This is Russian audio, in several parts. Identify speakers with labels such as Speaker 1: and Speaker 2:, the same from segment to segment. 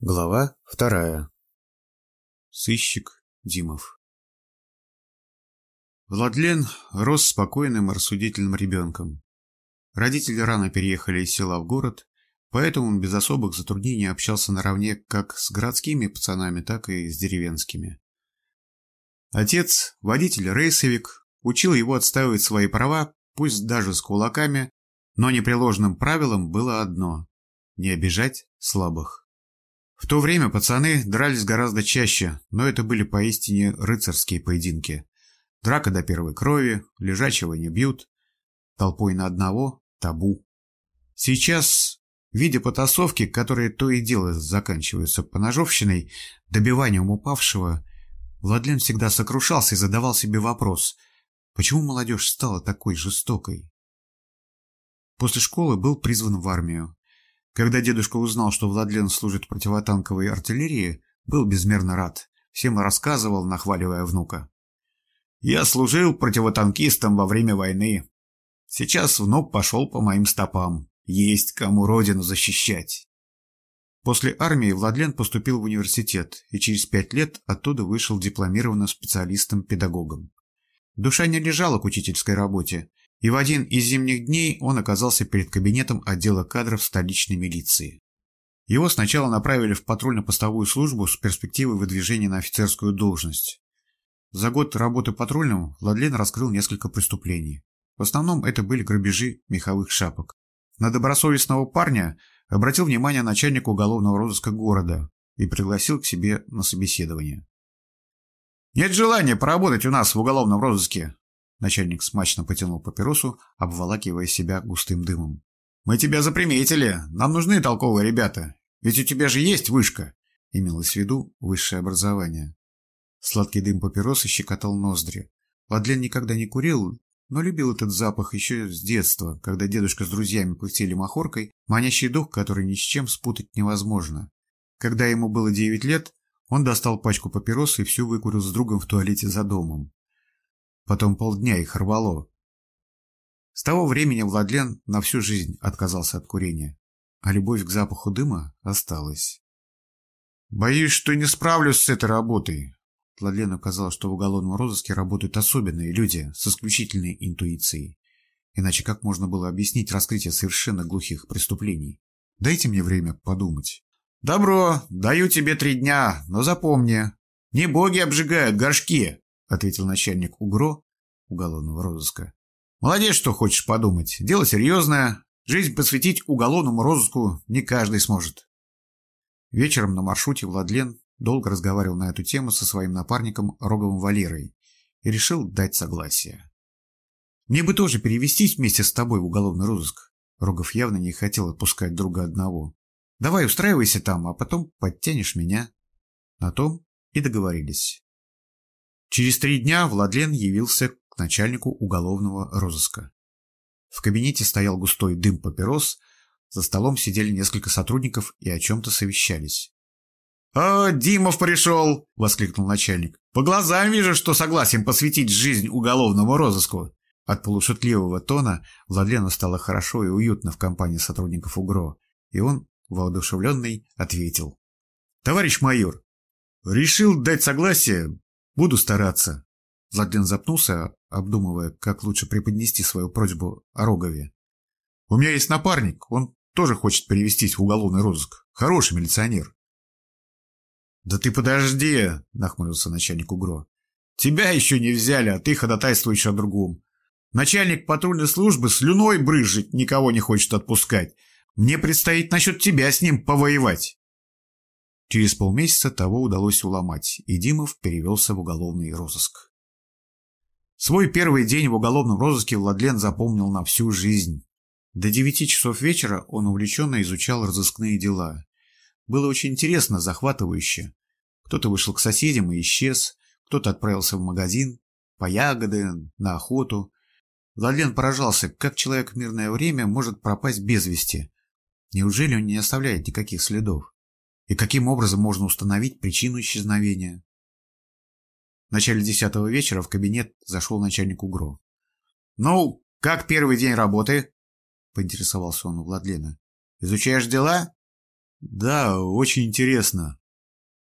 Speaker 1: Глава вторая. Сыщик Димов. Владлен рос спокойным и рассудительным ребенком. Родители рано переехали из села в город, поэтому он без особых затруднений общался наравне как с городскими пацанами, так и с деревенскими. Отец, водитель-рейсовик, учил его отстаивать свои права, пусть даже с кулаками, но непреложным правилом было одно – не обижать слабых. В то время пацаны дрались гораздо чаще, но это были поистине рыцарские поединки. Драка до первой крови, лежачего не бьют, толпой на одного – табу. Сейчас, видя потасовки, которые то и дело заканчиваются поножовщиной, добиванием упавшего, Владлен всегда сокрушался и задавал себе вопрос, почему молодежь стала такой жестокой? После школы был призван в армию. Когда дедушка узнал, что Владлен служит противотанковой артиллерии, был безмерно рад. Всем рассказывал, нахваливая внука. «Я служил противотанкистом во время войны. Сейчас внук пошел по моим стопам. Есть кому родину защищать». После армии Владлен поступил в университет и через пять лет оттуда вышел дипломированным специалистом-педагогом. Душа не лежала к учительской работе, и в один из зимних дней он оказался перед кабинетом отдела кадров столичной милиции. Его сначала направили в патрульно-постовую службу с перспективой выдвижения на офицерскую должность. За год работы патрульным Владлен раскрыл несколько преступлений. В основном это были грабежи меховых шапок. На добросовестного парня обратил внимание начальник уголовного розыска города и пригласил к себе на собеседование. «Нет желания поработать у нас в уголовном розыске», Начальник смачно потянул папиросу, обволакивая себя густым дымом. «Мы тебя заприметили. Нам нужны толковые ребята. Ведь у тебя же есть вышка!» Имелось в виду высшее образование. Сладкий дым папиросы щекотал ноздри. Владлен никогда не курил, но любил этот запах еще с детства, когда дедушка с друзьями пыхтели махоркой, манящий дух, который ни с чем спутать невозможно. Когда ему было девять лет, он достал пачку папирос и всю выкурил с другом в туалете за домом. Потом полдня их рвало. С того времени Владлен на всю жизнь отказался от курения, а любовь к запаху дыма осталась. «Боюсь, что не справлюсь с этой работой». Владлену казалось, что в уголовном розыске работают особенные люди с исключительной интуицией. Иначе как можно было объяснить раскрытие совершенно глухих преступлений? Дайте мне время подумать. «Добро, даю тебе три дня, но запомни, не боги обжигают горшки, — ответил начальник УГРО уголовного розыска. «Молодец, что хочешь подумать. Дело серьезное. Жизнь посвятить уголовному розыску не каждый сможет». Вечером на маршруте Владлен долго разговаривал на эту тему со своим напарником Роговым Валерой и решил дать согласие. «Мне бы тоже перевестись вместе с тобой в уголовный розыск». Рогов явно не хотел отпускать друга одного. «Давай устраивайся там, а потом подтянешь меня». На том и договорились. Через три дня Владлен явился к начальнику уголовного розыска. В кабинете стоял густой дым папирос, за столом сидели несколько сотрудников и о чем-то совещались. «А, Димов пришел!» — воскликнул начальник. «По глазам вижу, что согласен посвятить жизнь уголовному розыску!» От полушутливого тона Владлену стало хорошо и уютно в компании сотрудников УГРО, и он, воодушевленный, ответил. «Товарищ майор, решил дать согласие Буду стараться. Златден запнулся, обдумывая, как лучше преподнести свою просьбу о Рогове. У меня есть напарник, он тоже хочет перевестись в уголовный розыск. Хороший милиционер. «Да ты подожди!» – нахмурился начальник УГРО. «Тебя еще не взяли, а ты ходатайствуешь о другом. Начальник патрульной службы слюной брызжет, никого не хочет отпускать. Мне предстоит насчет тебя с ним повоевать». Через полмесяца того удалось уломать, и Димов перевелся в уголовный розыск. Свой первый день в уголовном розыске Владлен запомнил на всю жизнь. До девяти часов вечера он увлеченно изучал разыскные дела. Было очень интересно, захватывающе. Кто-то вышел к соседям и исчез, кто-то отправился в магазин, по ягоды, на охоту. Владлен поражался, как человек в мирное время может пропасть без вести. Неужели он не оставляет никаких следов? И каким образом можно установить причину исчезновения? В начале десятого вечера в кабинет зашел начальник УГРО. «Ну, как первый день работы?» – поинтересовался он у Владлена. «Изучаешь дела?» Да, очень интересно.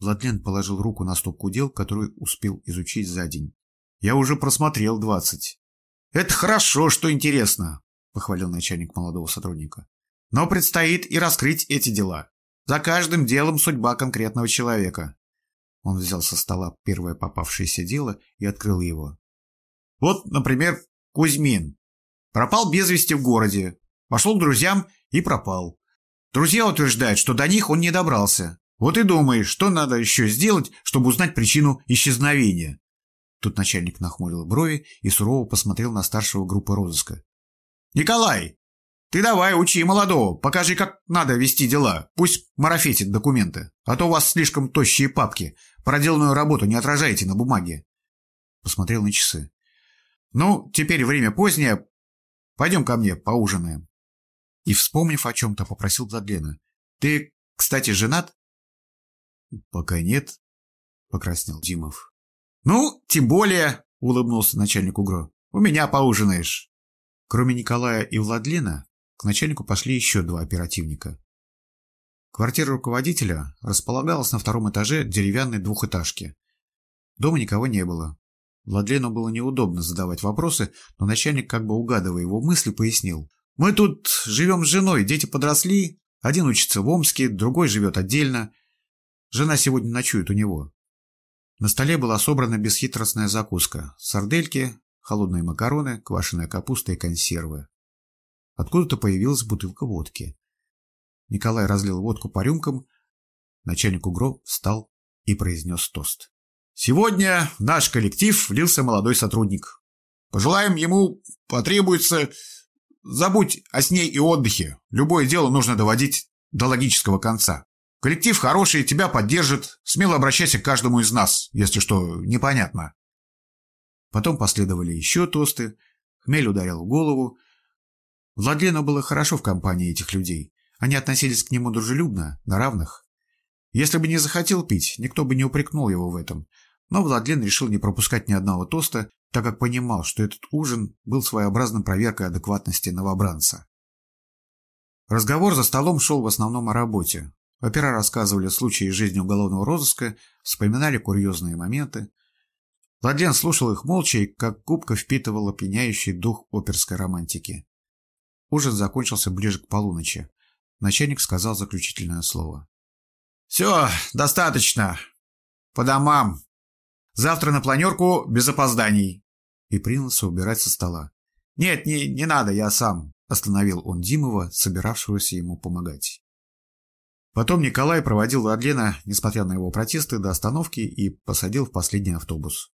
Speaker 1: Владлен положил руку на стопку дел, которую успел изучить за день. Я уже просмотрел двадцать. Это хорошо, что интересно, похвалил начальник молодого сотрудника. Но предстоит и раскрыть эти дела. За каждым делом судьба конкретного человека. Он взял со стола первое попавшееся дело и открыл его. Вот, например, Кузьмин. Пропал без вести в городе. Пошел к друзьям и пропал. Друзья утверждают, что до них он не добрался. Вот и думаешь, что надо еще сделать, чтобы узнать причину исчезновения. Тут начальник нахмурил брови и сурово посмотрел на старшего группы розыска. «Николай, ты давай учи молодого, покажи, как надо вести дела. Пусть марафетит документы, а то у вас слишком тощие папки. Проделанную работу не отражаете на бумаге». Посмотрел на часы. «Ну, теперь время позднее. Пойдем ко мне, поужинаем». И, вспомнив о чем-то, попросил Владлена. «Ты, кстати, женат?» «Пока нет», — покраснел Димов. «Ну, тем более», — улыбнулся начальник УГРО, — «у меня поужинаешь». Кроме Николая и Владлена, к начальнику пошли еще два оперативника. Квартира руководителя располагалась на втором этаже деревянной двухэтажки. Дома никого не было. Владлену было неудобно задавать вопросы, но начальник, как бы угадывая его мысли, пояснил. «Мы тут живем с женой, дети подросли, один учится в Омске, другой живет отдельно. Жена сегодня ночует у него. На столе была собрана бесхитростная закуска. Сардельки, холодные макароны, квашеная капуста и консервы. Откуда-то появилась бутылка водки. Николай разлил водку по рюмкам. Начальник УГРО встал и произнес тост. «Сегодня в наш коллектив влился молодой сотрудник. Пожелаем ему, потребуется... Забудь о сне и отдыхе. Любое дело нужно доводить до логического конца. Коллектив хороший, тебя поддержит. Смело обращайся к каждому из нас, если что непонятно. Потом последовали еще тосты. Хмель ударил в голову. Владлену было хорошо в компании этих людей. Они относились к нему дружелюбно, на равных. Если бы не захотел пить, никто бы не упрекнул его в этом. Но Владлен решил не пропускать ни одного тоста, так как понимал, что этот ужин был своеобразной проверкой адекватности новобранца. Разговор за столом шел в основном о работе. Опера рассказывали случаи из жизни уголовного розыска, вспоминали курьезные моменты. Владлен слушал их молча и как губка впитывал опьяняющий дух оперской романтики. Ужин закончился ближе к полуночи. Начальник сказал заключительное слово. «Все, достаточно. По домам. Завтра на планерку без опозданий». И принялся убирать со стола. «Нет, не, не надо, я сам», — остановил он Димова, собиравшегося ему помогать. Потом Николай проводил Владлена, несмотря на его протесты, до остановки и посадил в последний автобус.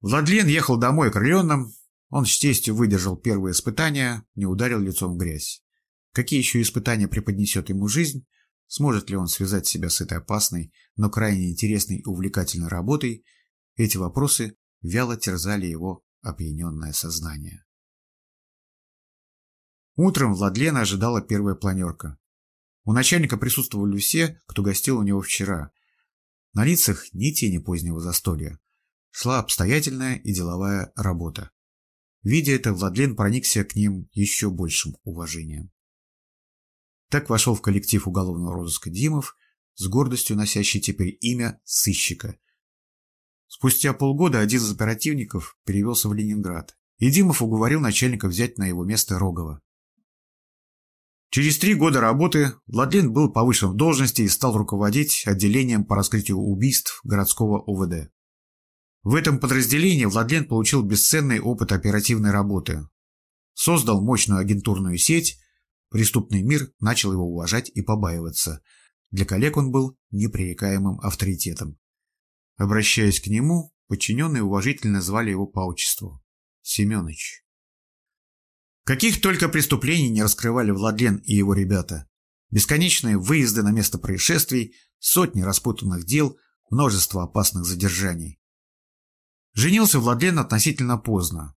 Speaker 1: Владлен ехал домой окрыленным. Он с честью выдержал первые испытания, не ударил лицом в грязь. Какие еще испытания преподнесет ему жизнь? Сможет ли он связать себя с этой опасной, но крайне интересной и увлекательной работой? Эти вопросы вяло терзали его опьяненное сознание. Утром Владлена ожидала первая планерка. У начальника присутствовали все, кто гостил у него вчера. На лицах ни тени позднего застолья. Шла обстоятельная и деловая работа. Видя это, Владлен проникся к ним еще большим уважением. Так вошел в коллектив уголовного розыска Димов, с гордостью носящий теперь имя сыщика. Спустя полгода один из оперативников перевелся в Ленинград, и Димов уговорил начальника взять на его место Рогова. Через три года работы Владлен был повышен в должности и стал руководить отделением по раскрытию убийств городского ОВД. В этом подразделении Владлен получил бесценный опыт оперативной работы. Создал мощную агентурную сеть, преступный мир начал его уважать и побаиваться. Для коллег он был непререкаемым авторитетом. Обращаясь к нему, подчиненные уважительно звали его по отчеству – Семенович. Каких только преступлений не раскрывали Владлен и его ребята. Бесконечные выезды на место происшествий, сотни распутанных дел, множество опасных задержаний. Женился Владлен относительно поздно.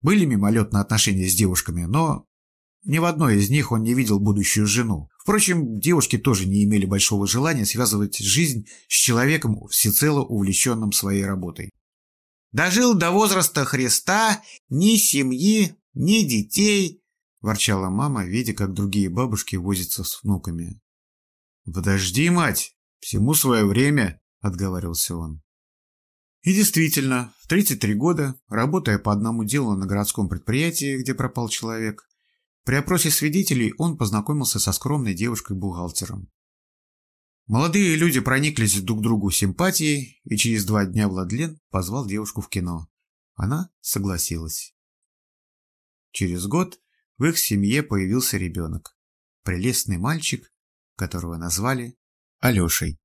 Speaker 1: Были мимолетные отношения с девушками, но ни в одной из них он не видел будущую жену. Впрочем, девушки тоже не имели большого желания связывать жизнь с человеком, всецело увлеченным своей работой. «Дожил до возраста Христа, ни семьи, ни детей, ворчала мама, видя, как другие бабушки возятся с внуками. «Подожди, мать, всему свое время», — отговаривался он. И действительно, в 33 года, работая по одному делу на городском предприятии, где пропал человек, при опросе свидетелей он познакомился со скромной девушкой-бухгалтером. Молодые люди прониклись друг к другу симпатией, и через два дня Владлен позвал девушку в кино. Она согласилась. Через год в их семье появился ребенок. Прелестный мальчик, которого назвали Алешей.